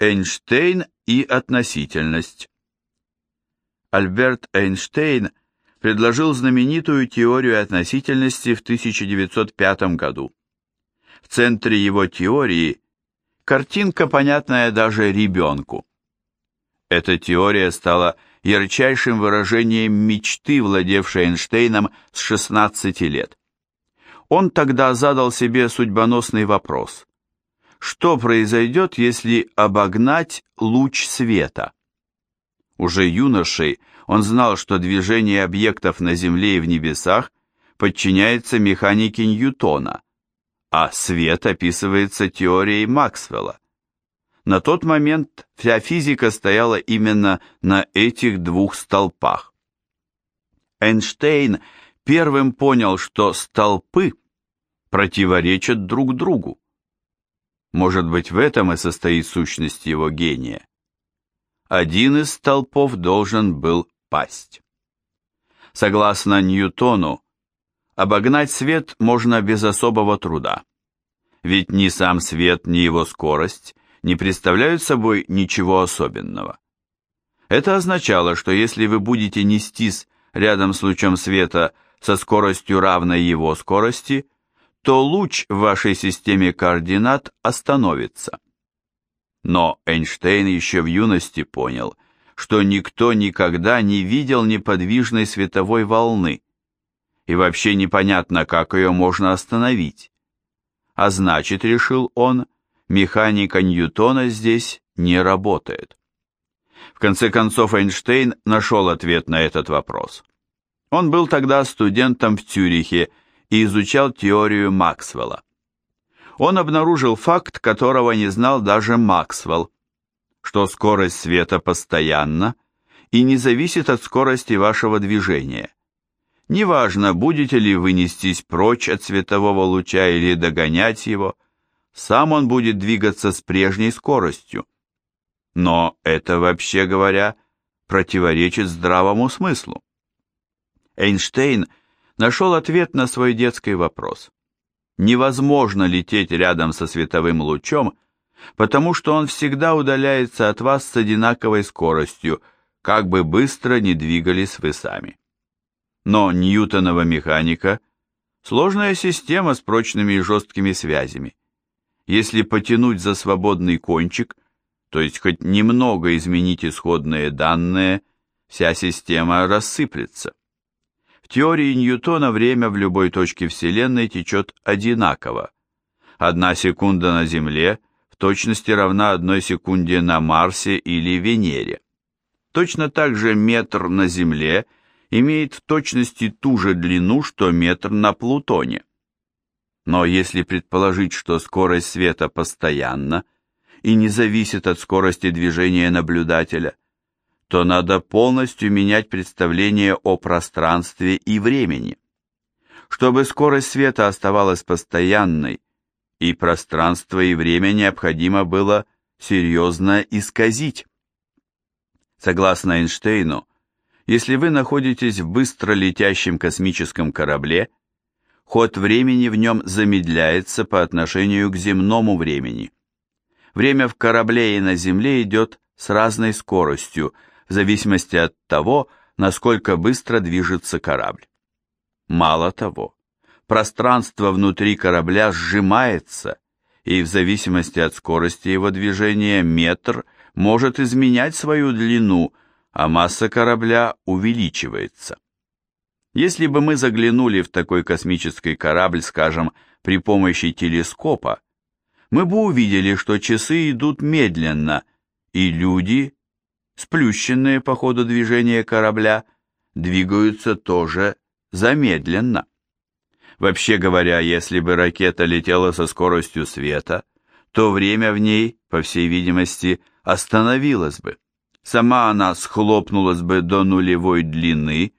Эйнштейн и относительность. Альберт Эйнштейн предложил знаменитую теорию относительности в 1905 году. В центре его теории картинка, понятная даже ребенку. Эта теория стала ярчайшим выражением мечты, владевшей Эйнштейном с 16 лет. Он тогда задал себе судьбоносный вопрос. Что произойдет, если обогнать луч света? Уже юношей он знал, что движение объектов на Земле и в небесах подчиняется механике Ньютона, а свет описывается теорией Максвелла. На тот момент вся физика стояла именно на этих двух столпах. Эйнштейн первым понял, что столпы противоречат друг другу. Может быть, в этом и состоит сущность его гения. Один из столпов должен был пасть. Согласно Ньютону, обогнать свет можно без особого труда. Ведь ни сам свет, ни его скорость не представляют собой ничего особенного. Это означало, что если вы будете нестись рядом с лучом света со скоростью равной его скорости – то луч в вашей системе координат остановится. Но Эйнштейн еще в юности понял, что никто никогда не видел неподвижной световой волны, и вообще непонятно, как ее можно остановить. А значит, решил он, механика Ньютона здесь не работает. В конце концов, Эйнштейн нашел ответ на этот вопрос. Он был тогда студентом в Цюрихе и изучал теорию Максвелла. Он обнаружил факт, которого не знал даже Максвелл, что скорость света постоянна и не зависит от скорости вашего движения. Неважно, будете ли вы нестись прочь от светового луча или догонять его, сам он будет двигаться с прежней скоростью. Но это, вообще говоря, противоречит здравому смыслу. Эйнштейн нашел ответ на свой детский вопрос. Невозможно лететь рядом со световым лучом, потому что он всегда удаляется от вас с одинаковой скоростью, как бы быстро ни двигались вы сами. Но Ньютонова механика – сложная система с прочными и жесткими связями. Если потянуть за свободный кончик, то есть хоть немного изменить исходные данные, вся система рассыплется. В теории Ньютона время в любой точке Вселенной течет одинаково. Одна секунда на Земле в точности равна одной секунде на Марсе или Венере. Точно так же метр на Земле имеет в точности ту же длину, что метр на Плутоне. Но если предположить, что скорость света постоянна и не зависит от скорости движения наблюдателя – то надо полностью менять представление о пространстве и времени. Чтобы скорость света оставалась постоянной, и пространство и время необходимо было серьезно исказить. Согласно Эйнштейну, если вы находитесь в быстро летящем космическом корабле, ход времени в нем замедляется по отношению к земному времени. Время в корабле и на Земле идет с разной скоростью – в зависимости от того, насколько быстро движется корабль. Мало того, пространство внутри корабля сжимается, и в зависимости от скорости его движения метр может изменять свою длину, а масса корабля увеличивается. Если бы мы заглянули в такой космический корабль, скажем, при помощи телескопа, мы бы увидели, что часы идут медленно, и люди сплющенные по ходу движения корабля, двигаются тоже замедленно. Вообще говоря, если бы ракета летела со скоростью света, то время в ней, по всей видимости, остановилось бы. Сама она схлопнулась бы до нулевой длины,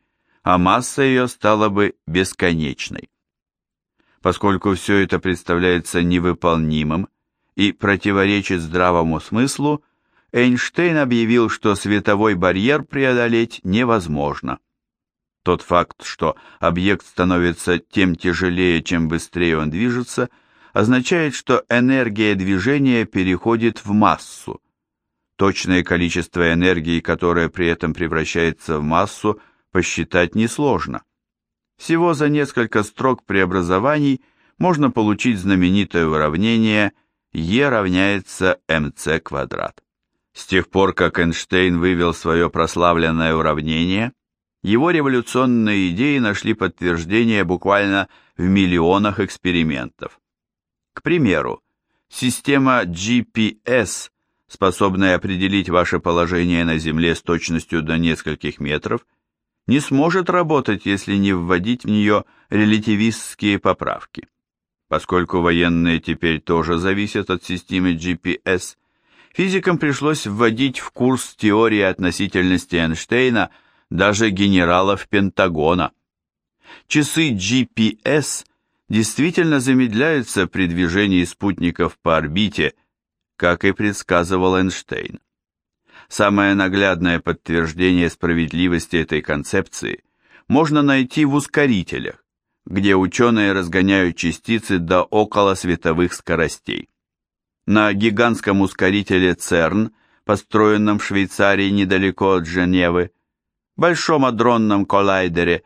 а масса ее стала бы бесконечной. Поскольку все это представляется невыполнимым и противоречит здравому смыслу, Эйнштейн объявил, что световой барьер преодолеть невозможно. Тот факт, что объект становится тем тяжелее, чем быстрее он движется, означает, что энергия движения переходит в массу, Точное количество энергии, которое при этом превращается в массу, посчитать несложно. Всего за несколько строк преобразований можно получить знаменитое уравнение E равняется mc квадрат. С тех пор, как Эйнштейн вывел свое прославленное уравнение, его революционные идеи нашли подтверждение буквально в миллионах экспериментов. К примеру, система GPS, способная определить ваше положение на Земле с точностью до нескольких метров, не сможет работать, если не вводить в нее релятивистские поправки. Поскольку военные теперь тоже зависят от системы GPS, физикам пришлось вводить в курс теории относительности Эйнштейна даже генералов Пентагона. Часы GPS действительно замедляются при движении спутников по орбите, как и предсказывал Эйнштейн. Самое наглядное подтверждение справедливости этой концепции можно найти в ускорителях, где ученые разгоняют частицы до около световых скоростей. На гигантском ускорителе ЦЕРН, построенном в Швейцарии недалеко от Женевы, большом адронном коллайдере,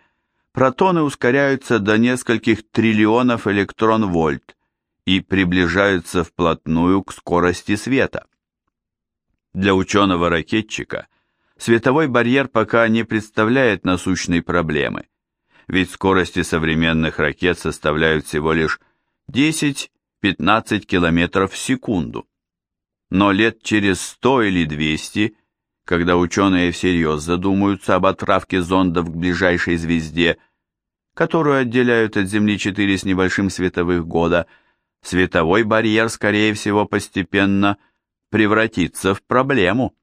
протоны ускоряются до нескольких триллионов электрон-вольт и приближаются вплотную к скорости света. Для ученого-ракетчика световой барьер пока не представляет насущной проблемы, ведь скорости современных ракет составляют всего лишь 10-15 км в секунду. Но лет через 100 или 200, когда ученые всерьез задумаются об отправке зондов к ближайшей звезде, которую отделяют от Земли 4 с небольшим световых года, световой барьер, скорее всего, постепенно – превратиться в проблему.